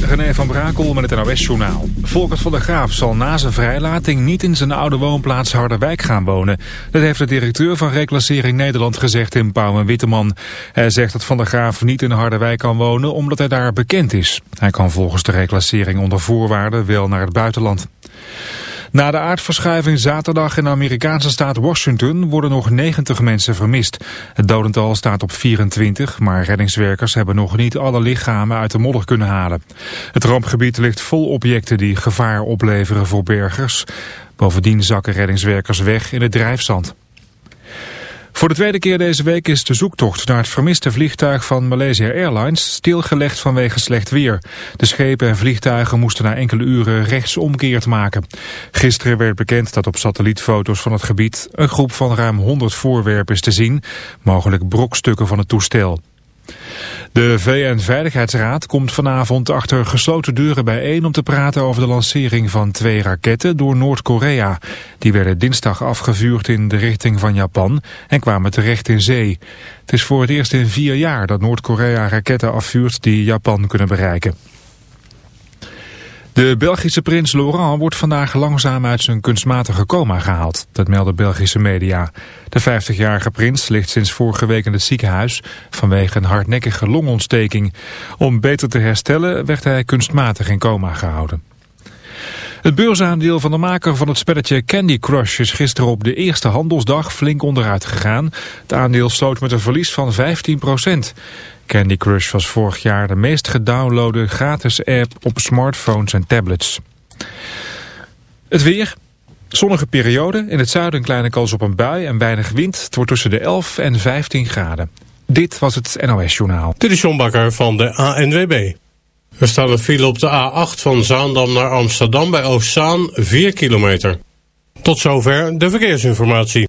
René van Brakel met het NOS-journaal. Volkert van der Graaf zal na zijn vrijlating niet in zijn oude woonplaats Harderwijk gaan wonen. Dat heeft de directeur van Reclassering Nederland gezegd in Pauw en Witteman. Hij zegt dat van der Graaf niet in Harderwijk kan wonen omdat hij daar bekend is. Hij kan volgens de reclassering onder voorwaarden wel naar het buitenland. Na de aardverschuiving zaterdag in de Amerikaanse staat Washington worden nog 90 mensen vermist. Het dodental staat op 24, maar reddingswerkers hebben nog niet alle lichamen uit de modder kunnen halen. Het rampgebied ligt vol objecten die gevaar opleveren voor bergers. Bovendien zakken reddingswerkers weg in het drijfzand. Voor de tweede keer deze week is de zoektocht naar het vermiste vliegtuig van Malaysia Airlines stilgelegd vanwege slecht weer. De schepen en vliegtuigen moesten na enkele uren rechtsomkeerd maken. Gisteren werd bekend dat op satellietfoto's van het gebied een groep van ruim 100 voorwerpen is te zien, mogelijk brokstukken van het toestel. De VN-veiligheidsraad komt vanavond achter gesloten deuren bijeen om te praten over de lancering van twee raketten door Noord-Korea. Die werden dinsdag afgevuurd in de richting van Japan en kwamen terecht in zee. Het is voor het eerst in vier jaar dat Noord-Korea raketten afvuurt die Japan kunnen bereiken. De Belgische prins Laurent wordt vandaag langzaam uit zijn kunstmatige coma gehaald. Dat melden Belgische media. De 50-jarige prins ligt sinds vorige week in het ziekenhuis vanwege een hardnekkige longontsteking. Om beter te herstellen werd hij kunstmatig in coma gehouden. Het beursaandeel van de maker van het spelletje Candy Crush is gisteren op de eerste handelsdag flink onderuit gegaan. Het aandeel sloot met een verlies van 15 procent. Candy Crush was vorig jaar de meest gedownloade gratis app op smartphones en tablets. Het weer. Zonnige periode. In het zuiden een kleine kans op een bui en weinig wind. Het wordt tussen de 11 en 15 graden. Dit was het NOS Journaal. Dit is John Bakker van de ANWB. Er staat een file op de A8 van Zaandam naar Amsterdam bij Oostzaan 4 kilometer. Tot zover de verkeersinformatie.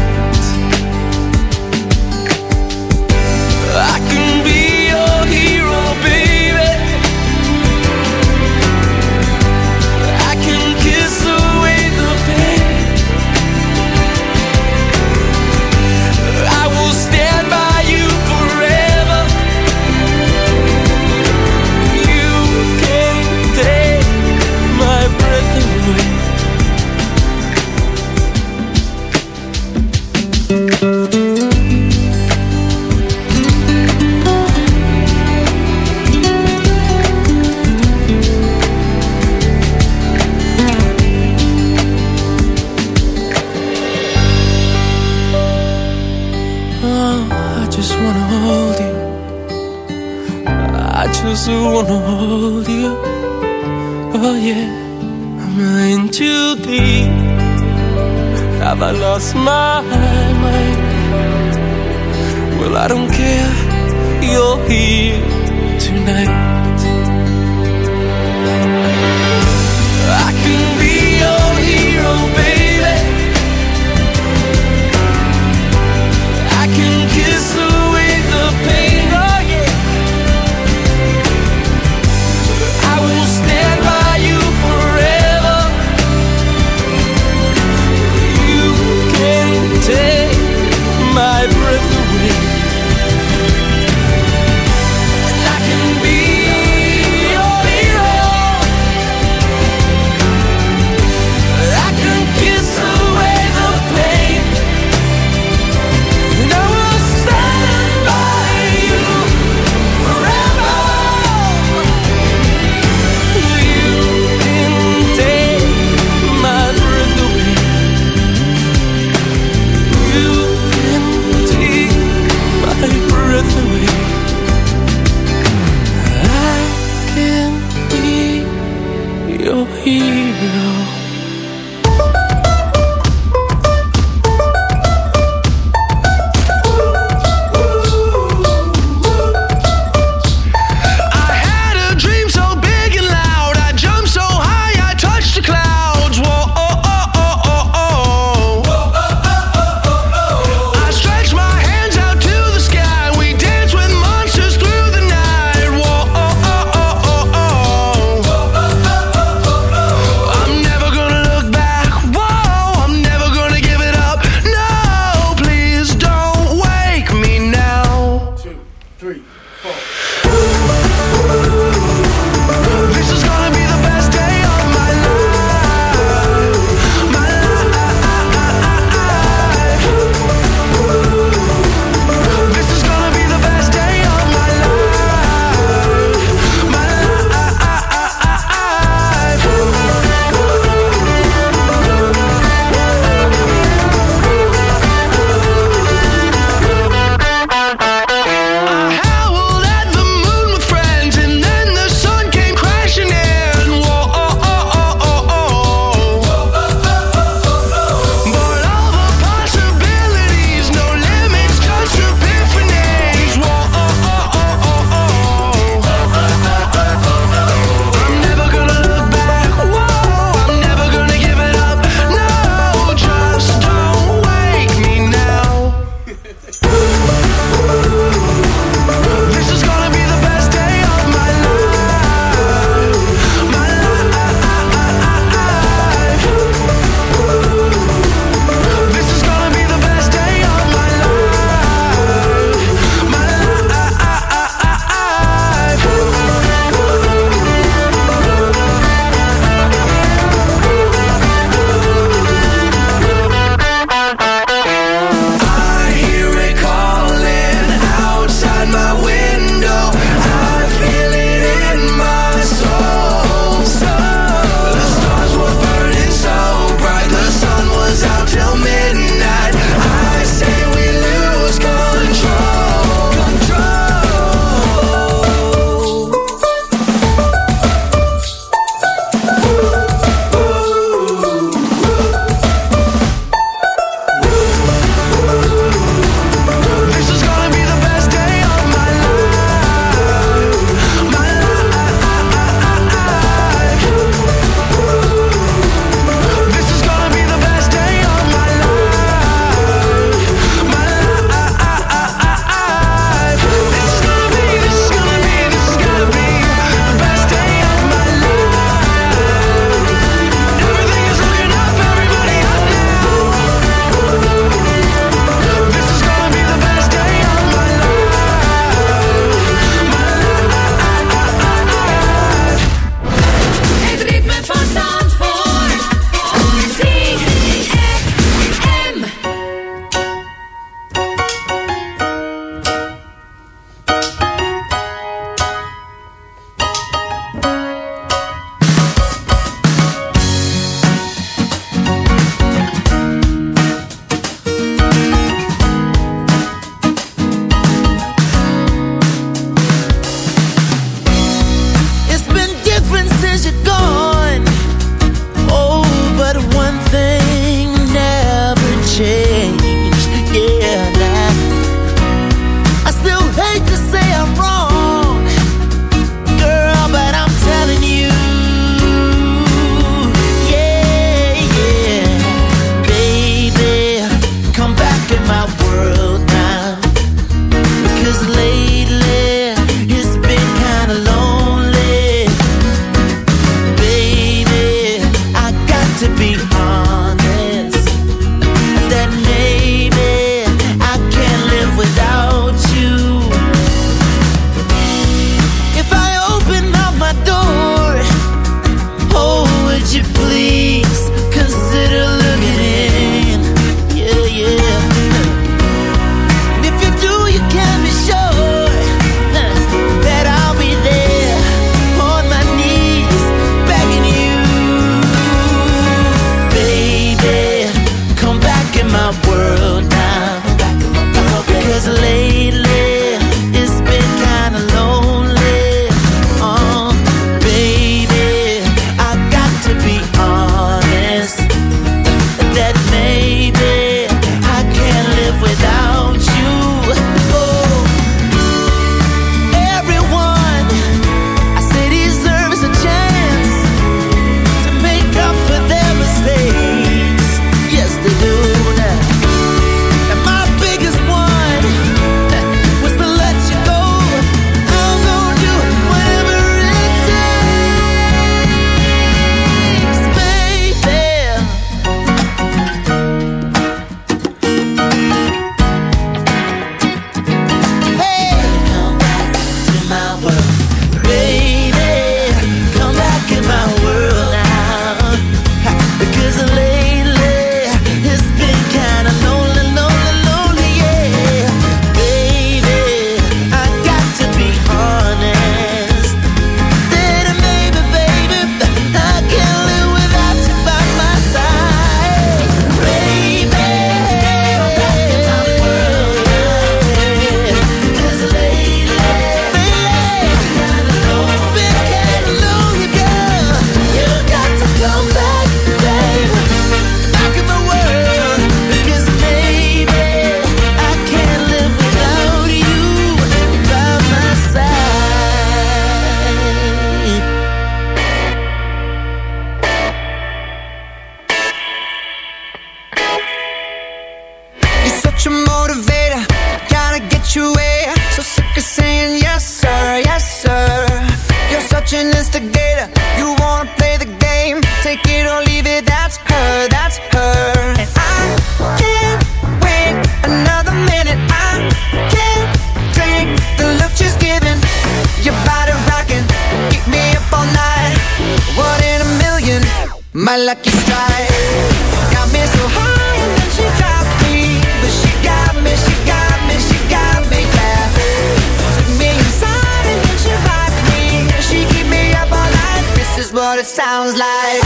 What it sounds like.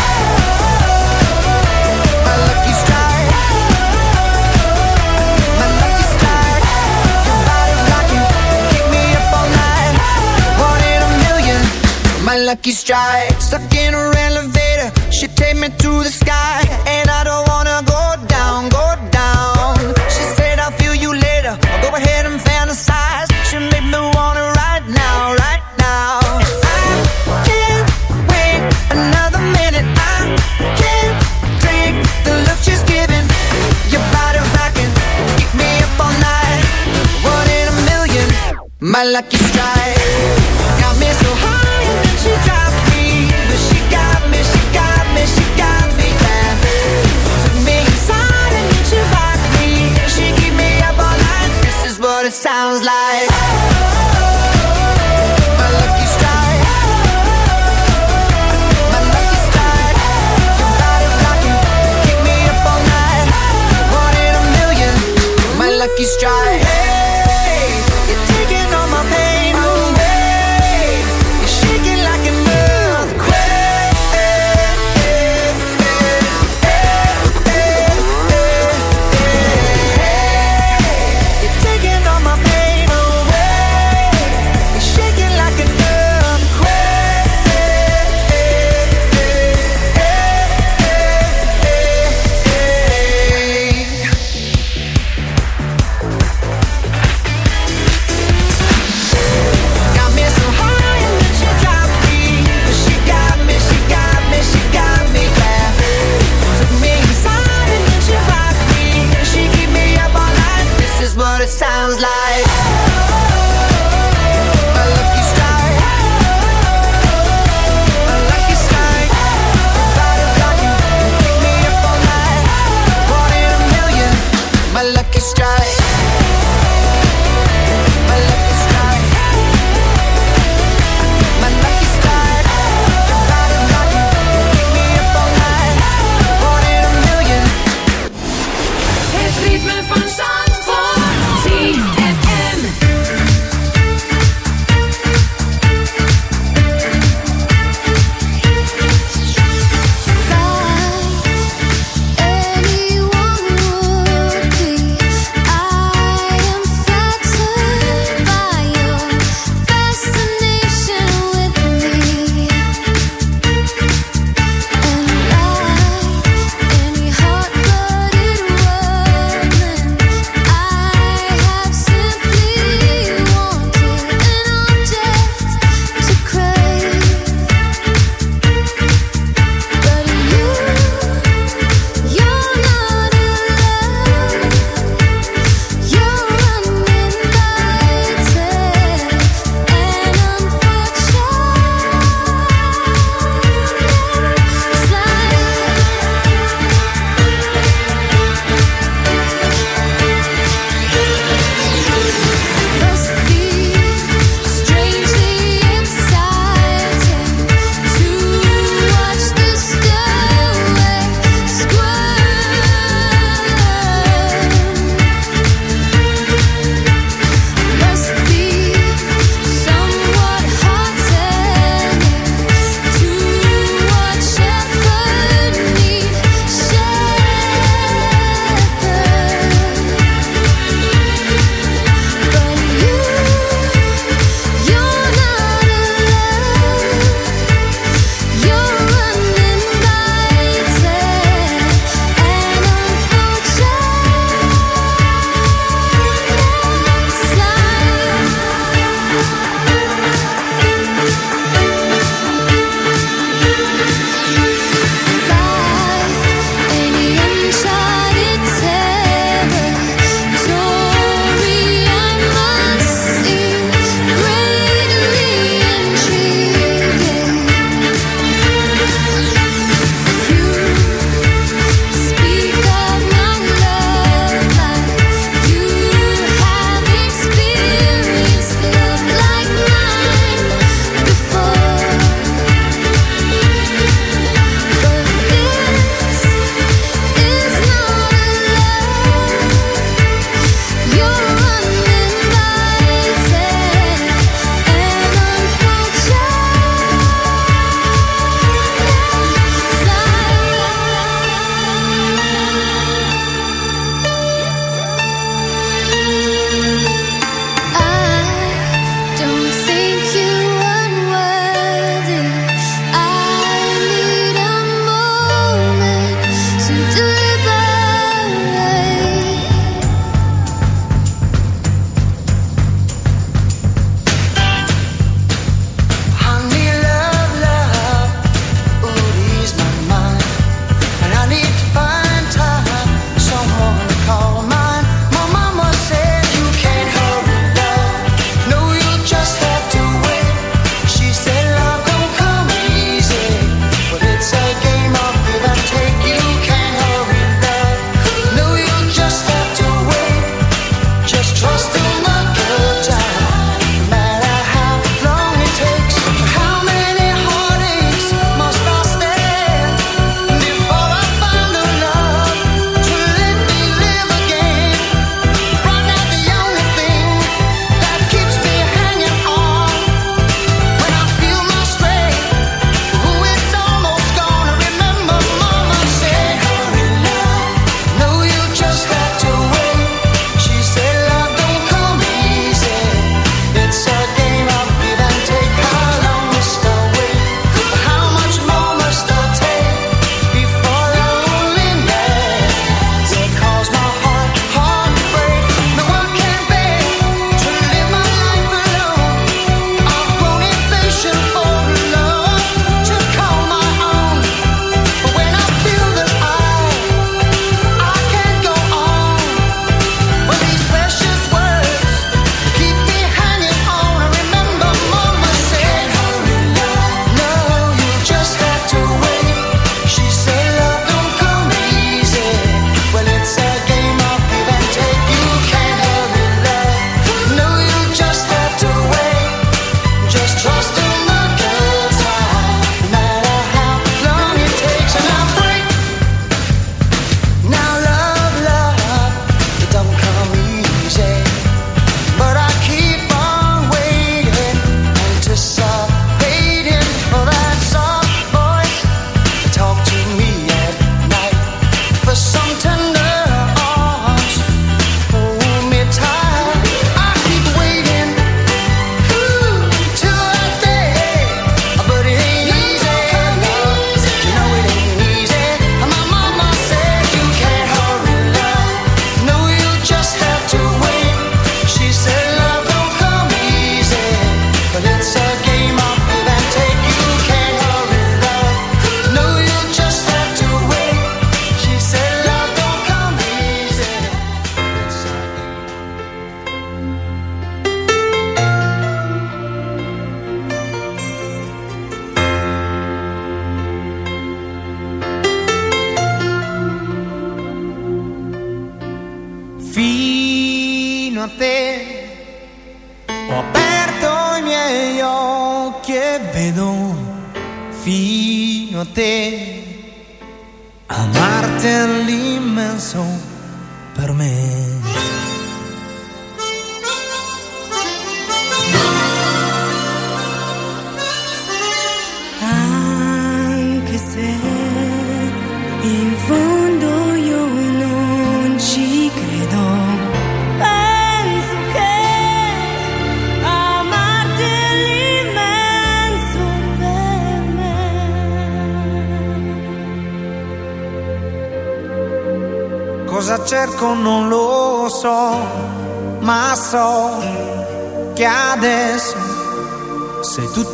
My lucky strike. My lucky strike. Your body's. Keep me up all night. One in a million. My lucky strike. Stuck in her elevator. She take me to the sky lucky strike sounds like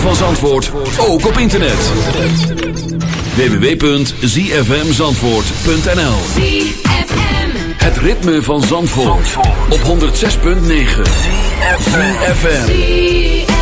van Zandvoort ook op internet. www.zfmzandvoort.nl Het ritme van Zandvoort op 106.9 ZFM.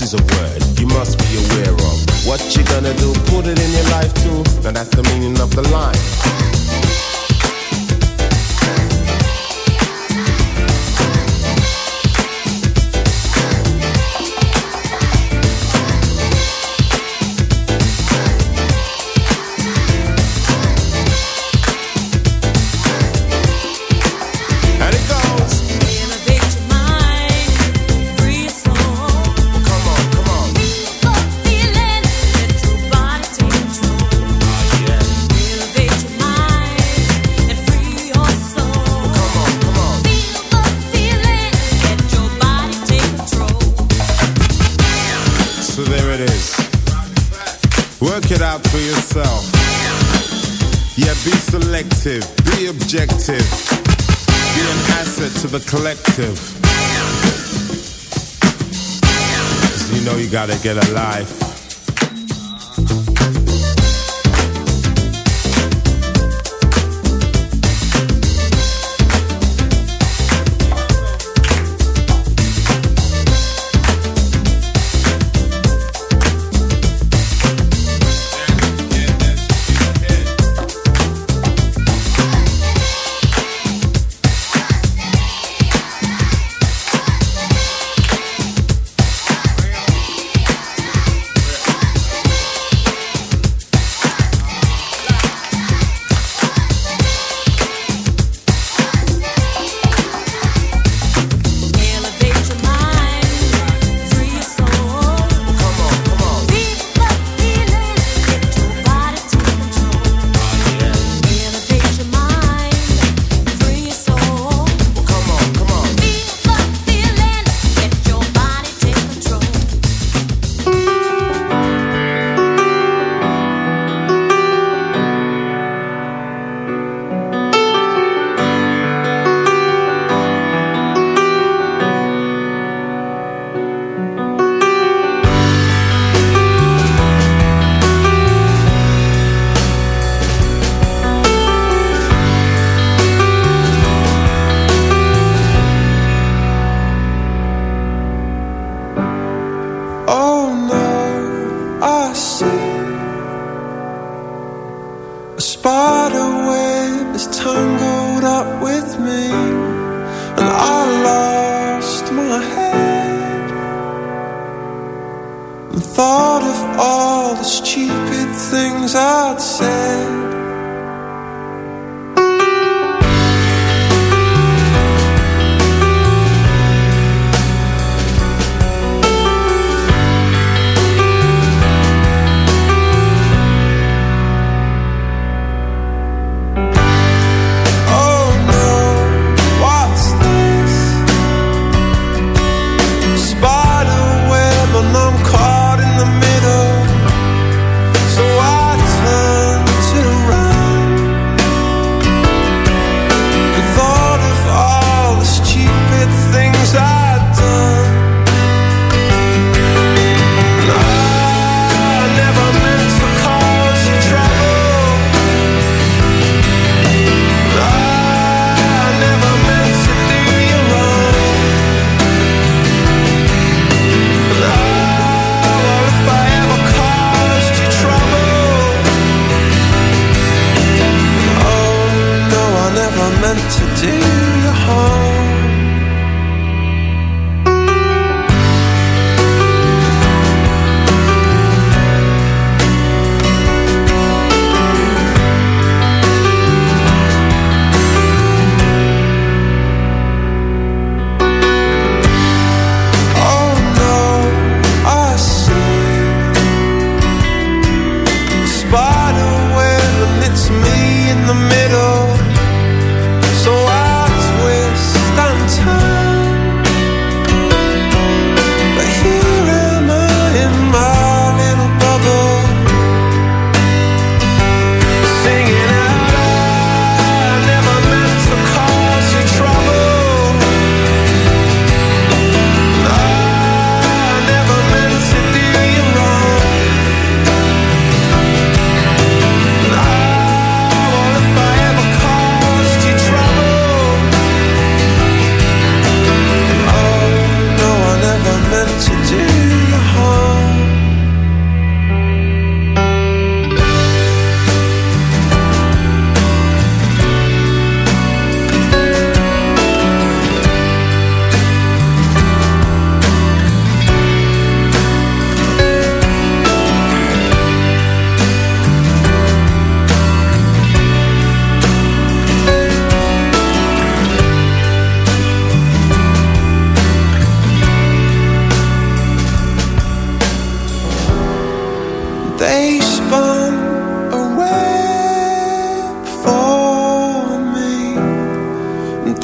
Is a word you must be aware of. What you gonna do? Put it in your life too. Now that's the meaning of the line. effective, be objective. Be an asset to the collective. So you know you gotta get a life.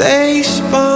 face, but